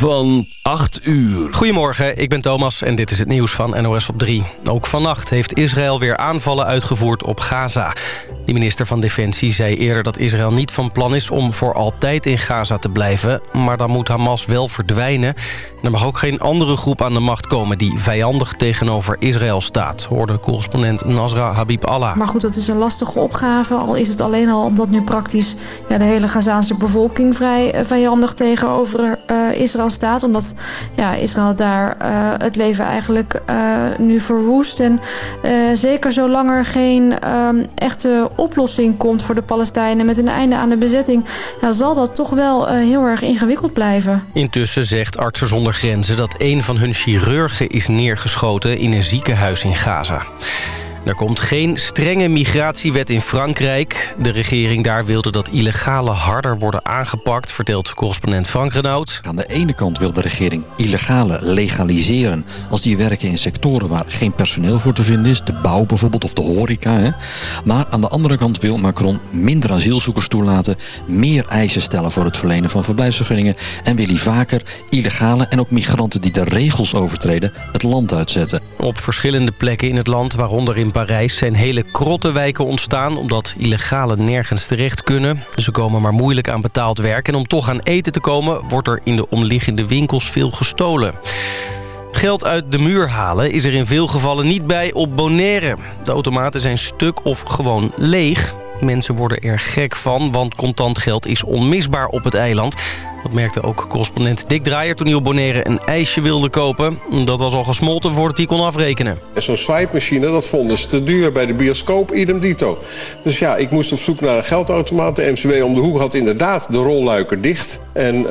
van 8 uur. Goedemorgen, ik ben Thomas en dit is het nieuws van NOS op 3. Ook vannacht heeft Israël weer aanvallen uitgevoerd op Gaza. De minister van Defensie zei eerder dat Israël niet van plan is... om voor altijd in Gaza te blijven. Maar dan moet Hamas wel verdwijnen. En er mag ook geen andere groep aan de macht komen... die vijandig tegenover Israël staat, hoorde correspondent Nasra Habib Allah. Maar goed, dat is een lastige opgave. Al is het alleen al omdat nu praktisch ja, de hele Gazaanse bevolking... vrij eh, vijandig tegenover uh, Israël staat. Omdat ja, Israël daar uh, het leven eigenlijk nu verwoest. En zeker zolang er geen echte oplossing komt voor de Palestijnen... met een einde aan de bezetting... Ja, zal dat toch wel heel erg ingewikkeld blijven. Intussen zegt Artsen zonder Grenzen dat een van hun chirurgen is neergeschoten in een ziekenhuis in Gaza. Er komt geen strenge migratiewet in Frankrijk. De regering daar wilde dat illegale harder worden aangepakt... vertelt correspondent Frank Renaud. Aan de ene kant wil de regering illegale legaliseren... als die werken in sectoren waar geen personeel voor te vinden is. De bouw bijvoorbeeld of de horeca. Hè. Maar aan de andere kant wil Macron minder asielzoekers toelaten... meer eisen stellen voor het verlenen van verblijfsvergunningen... en wil hij vaker illegale en ook migranten die de regels overtreden... het land uitzetten. Op verschillende plekken in het land, waaronder in Parijs zijn hele krotte wijken ontstaan... omdat illegalen nergens terecht kunnen. Ze komen maar moeilijk aan betaald werk. En om toch aan eten te komen wordt er in de omliggende winkels veel gestolen. Geld uit de muur halen is er in veel gevallen niet bij op Bonaire. De automaten zijn stuk of gewoon leeg. Mensen worden er gek van, want contant geld is onmisbaar op het eiland. Dat merkte ook correspondent Dick Draaier toen hij op Bonaire een ijsje wilde kopen. Dat was al gesmolten voordat hij kon afrekenen. Zo'n swipe-machine, dat vonden ze te duur bij de bioscoop, idem dito. Dus ja, ik moest op zoek naar een geldautomaat. De MCW om de hoek had inderdaad de rolluiker dicht. En uh,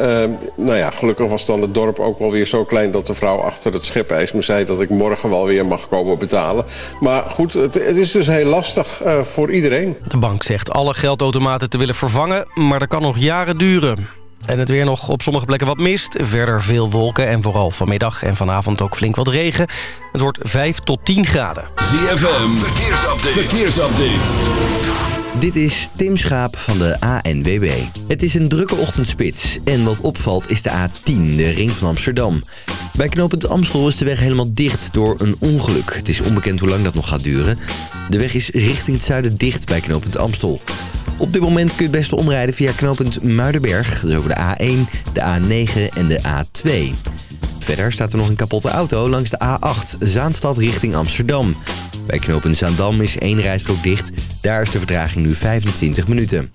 nou ja, gelukkig was dan het dorp ook wel weer zo klein... dat de vrouw achter het schepijs me zei dat ik morgen wel weer mag komen betalen. Maar goed, het, het is dus heel lastig uh, voor iedereen. De bank zegt alle geldautomaten te willen vervangen, maar dat kan nog jaren duren. En het weer nog op sommige plekken wat mist. Verder veel wolken en vooral vanmiddag en vanavond ook flink wat regen. Het wordt 5 tot 10 graden. ZFM, verkeersupdate. verkeersupdate. Dit is Tim Schaap van de ANWB. Het is een drukke ochtendspits en wat opvalt is de A10, de ring van Amsterdam. Bij knooppunt Amstel is de weg helemaal dicht door een ongeluk. Het is onbekend hoe lang dat nog gaat duren. De weg is richting het zuiden dicht bij knooppunt Amstel. Op dit moment kun je het beste omrijden via knooppunt Muidenberg. Dus over de A1, de A9 en de A2. Verder staat er nog een kapotte auto langs de A8, Zaanstad richting Amsterdam. Bij knooppunt Zaandam is één rijstrook dicht. Daar is de vertraging nu 25 minuten.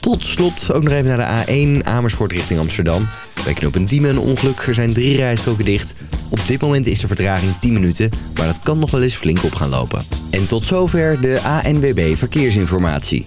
Tot slot ook nog even naar de A1 Amersfoort richting Amsterdam. Bij knooppunt Diemen een ongeluk. Er zijn drie rijstroken dicht. Op dit moment is de vertraging 10 minuten, maar dat kan nog wel eens flink op gaan lopen. En tot zover de ANWB Verkeersinformatie.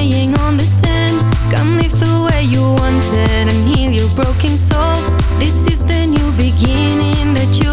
laying on the sand Come live the way you wanted and heal your broken soul. This is the new beginning that you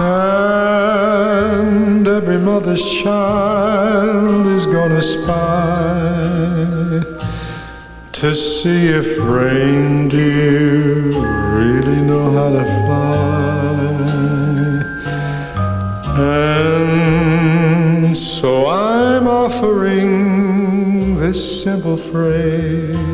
And every mother's child is gonna spy to see if reindeer really know how to fly. And so I'm offering this simple phrase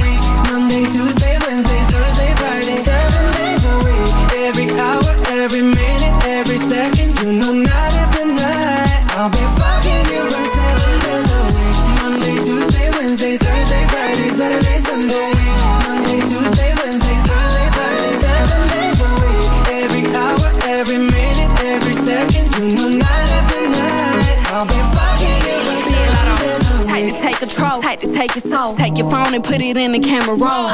to take your soul. Take your phone and put it in the camera roll.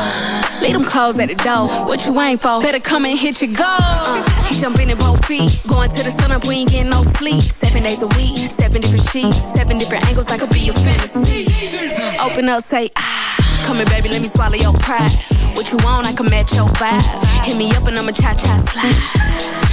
Leave them clothes at the door. What you ain't for? Better come and hit your goal. Uh, jumping in both feet. Going to the sun up, we ain't getting no sleep. Seven days a week, seven different sheets, seven different angles. I could be your fantasy. Open up, say ah. Come here, baby, let me swallow your pride. What you want, I can match your vibe. Hit me up and I'ma cha cha slide.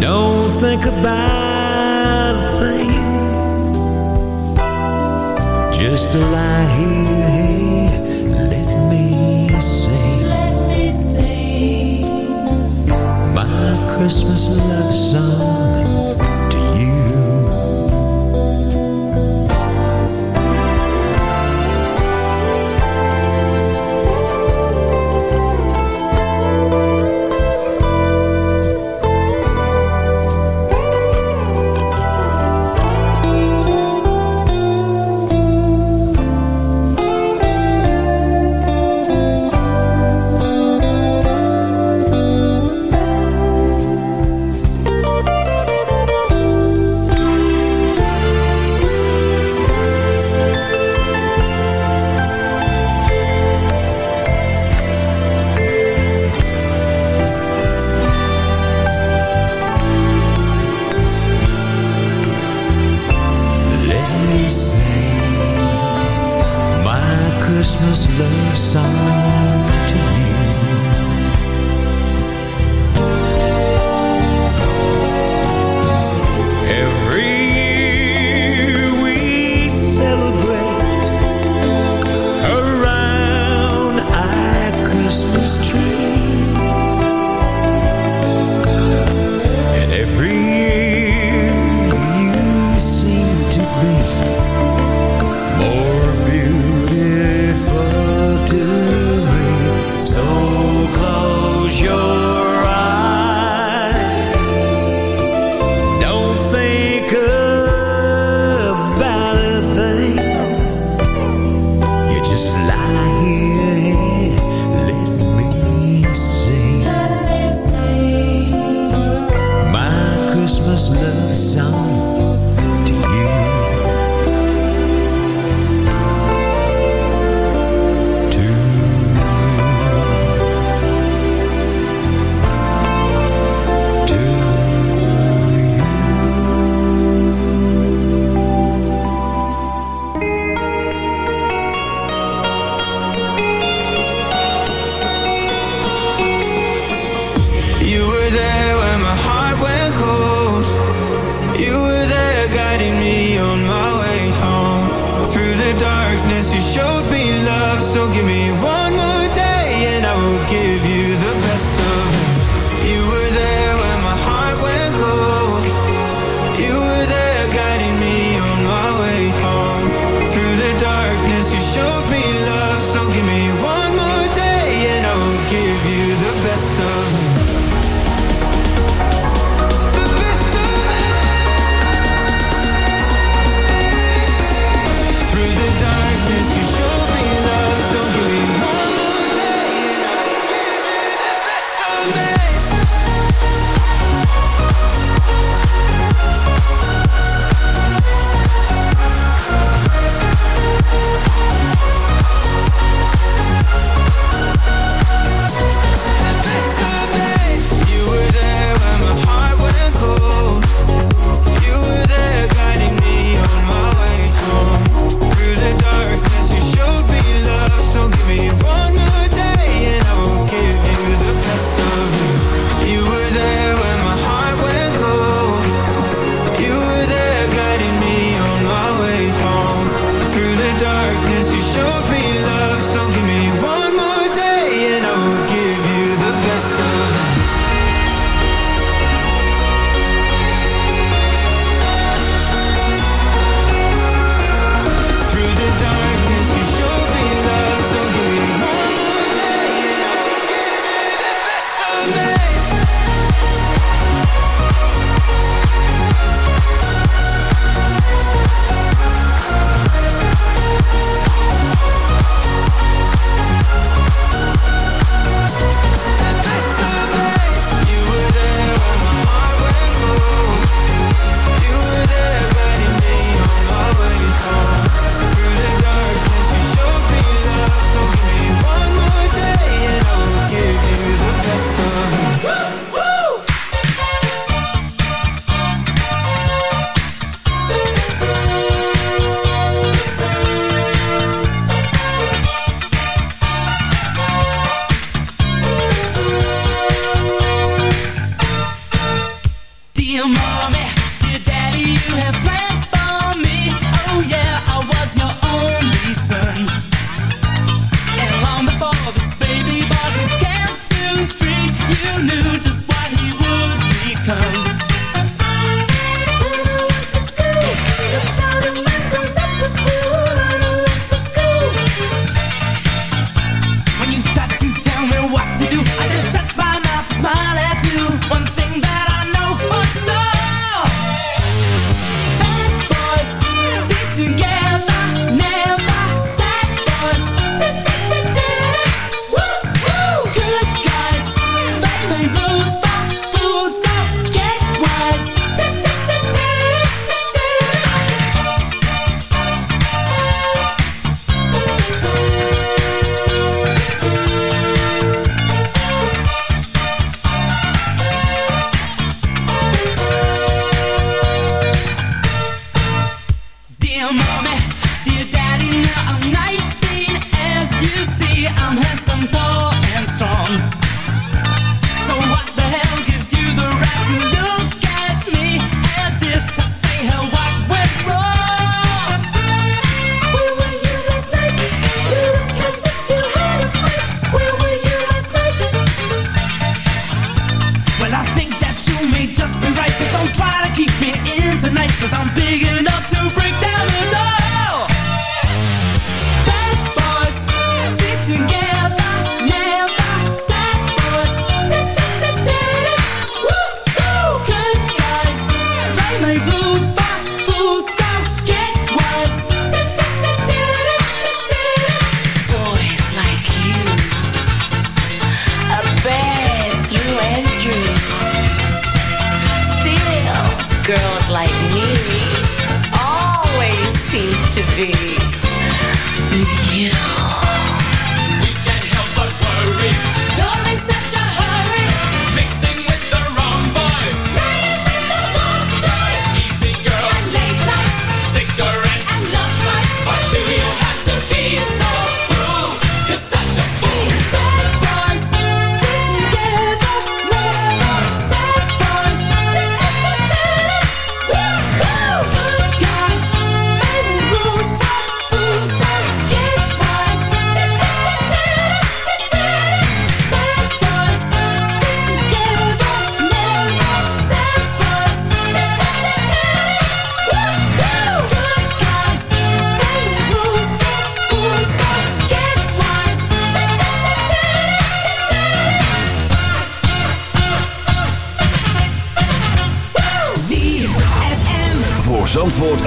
Don't think about a thing. Just lie here, here. Let me sing Let me sing My Christmas love song.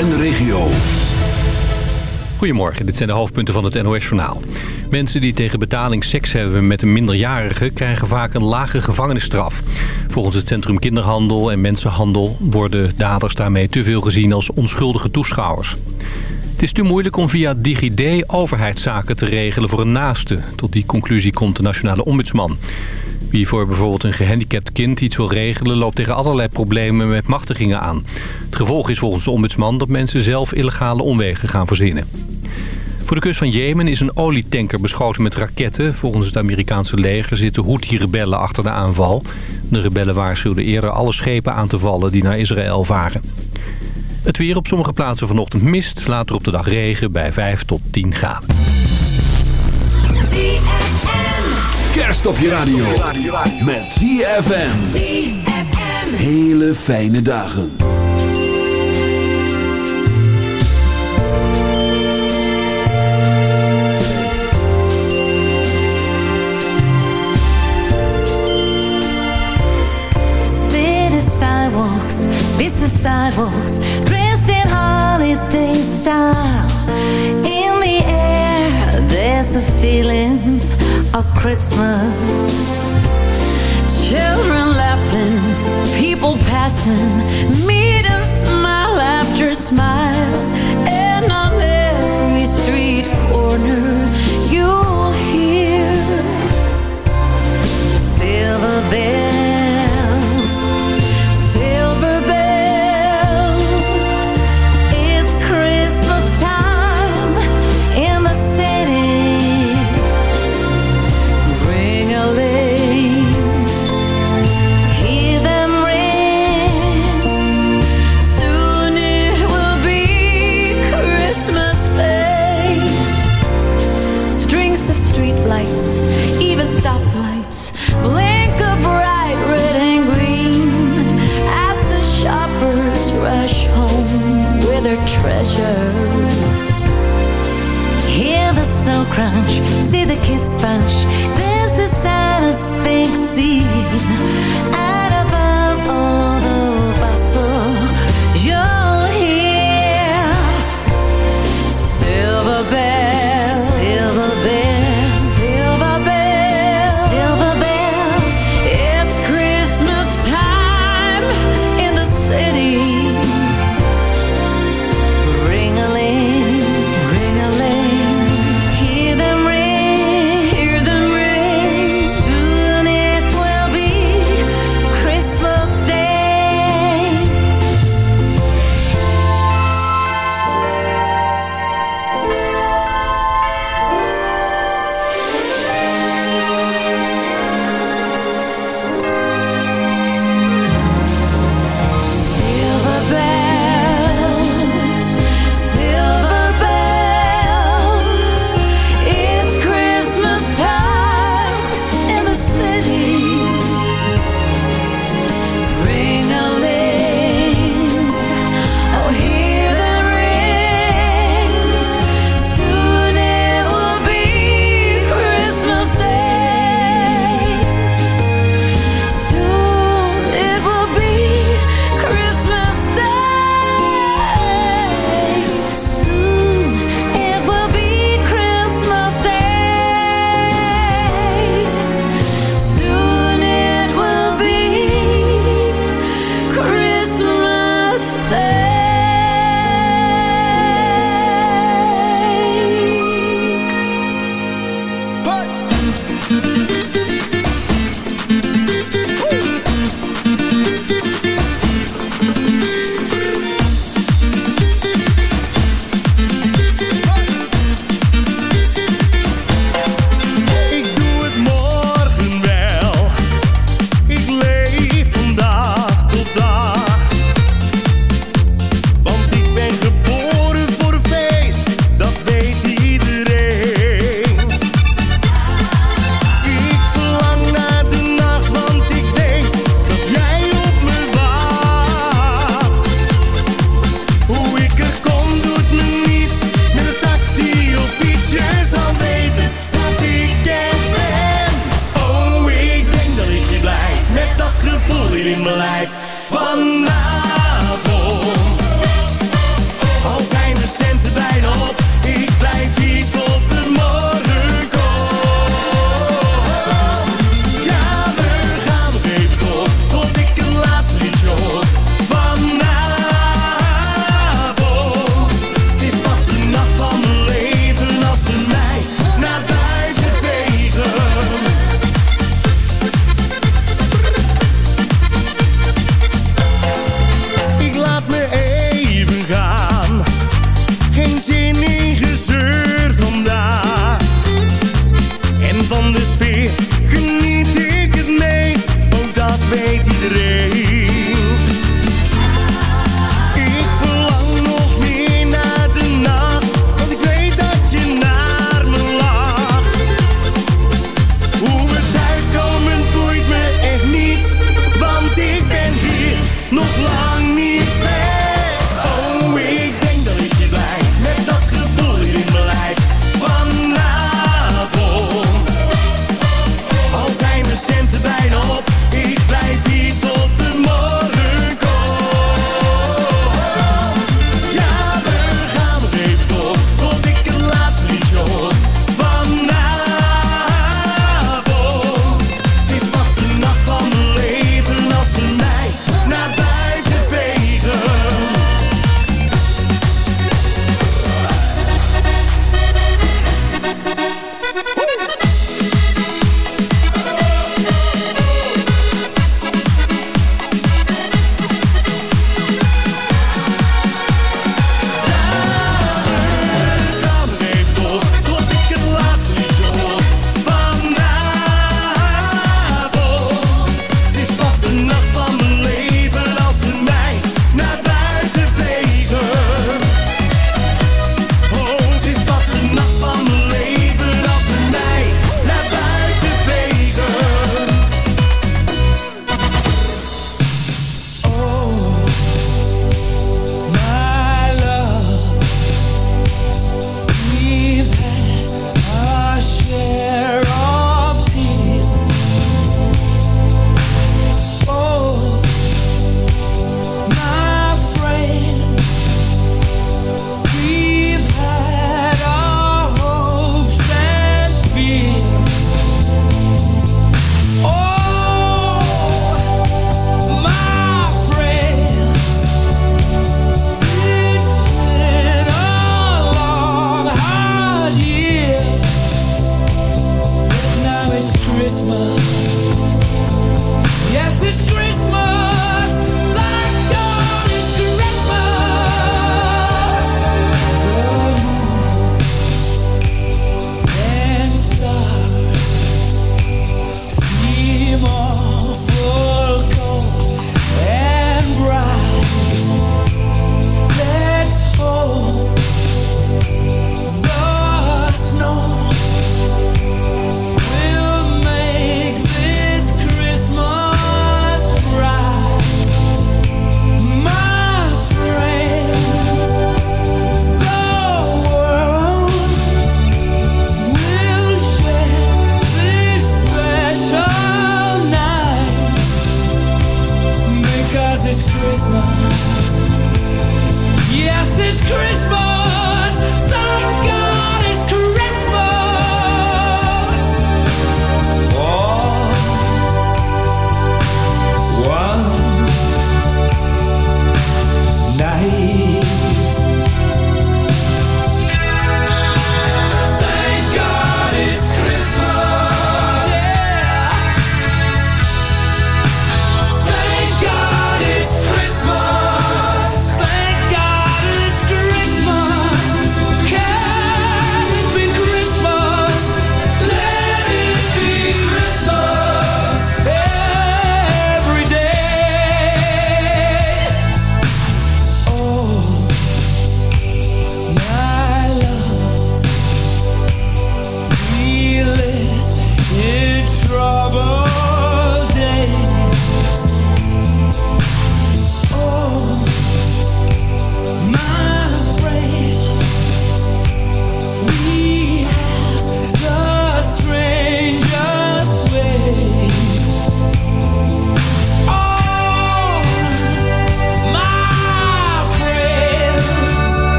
En de regio. Goedemorgen, dit zijn de hoofdpunten van het NOS-journaal. Mensen die tegen betaling seks hebben met een minderjarige... krijgen vaak een lage gevangenisstraf. Volgens het Centrum Kinderhandel en Mensenhandel... worden daders daarmee te veel gezien als onschuldige toeschouwers. Het is te moeilijk om via DigiD overheidszaken te regelen voor een naaste. Tot die conclusie komt de Nationale Ombudsman. Wie voor bijvoorbeeld een gehandicapt kind iets wil regelen... loopt tegen allerlei problemen met machtigingen aan. Het gevolg is volgens de ombudsman dat mensen zelf illegale omwegen gaan verzinnen. Voor de kust van Jemen is een olietanker beschoten met raketten. Volgens het Amerikaanse leger zitten Houthi-rebellen achter de aanval. De rebellen waarschuwden eerder alle schepen aan te vallen die naar Israël varen. Het weer op sommige plaatsen vanochtend mist. Later op de dag regen bij 5 tot 10 graden. Kerst op je radio. Met ZFM. Hele fijne dagen. City sidewalks, busy sidewalks, dressed in holiday style. Christmas. Children laughing, people passing, meet and smile after smile.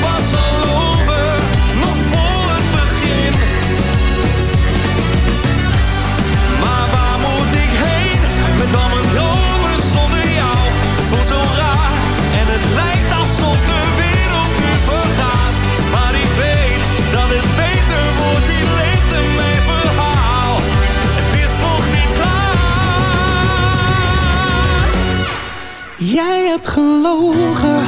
Was al over nog voor het begin, maar waar moet ik heen met al mijn dole zonder jou? Het voelt zo raar, en het lijkt alsof de wereld nu vergaat. Maar ik weet dat het beter wordt in licht in mijn verhaal. Het is nog niet klaar. Jij hebt gelogen